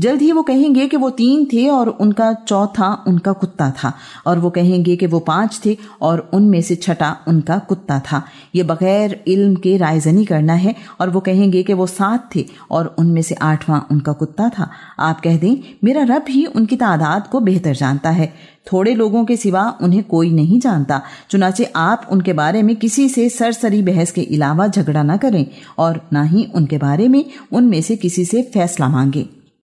जल्द ही वो कहेंगे कि वो तीन थे और उनका चौथा उनका कुत्ता था। और वो कहेंगे कि वो पाँच थे और उनमें से छठा उनका कुत्ता था। ये बगैर इल्म के रायजनी करना है और वो कहेंगे कि वो सात थे और उनमें से आठवां उनका कुत्ता था। आप कह दें, मेरा रब ही उनकी तादाद को बेहतर जानता है। थोड़े लोगों के सिवा उन्हें कोई नहीं जानता। चुनाचे आप उनके बारे में किसी से सरसरी बहस के अलावा झगड़ा ना करें और ना ही उनके बारे में उनमें से किसी से फैसला मांगें।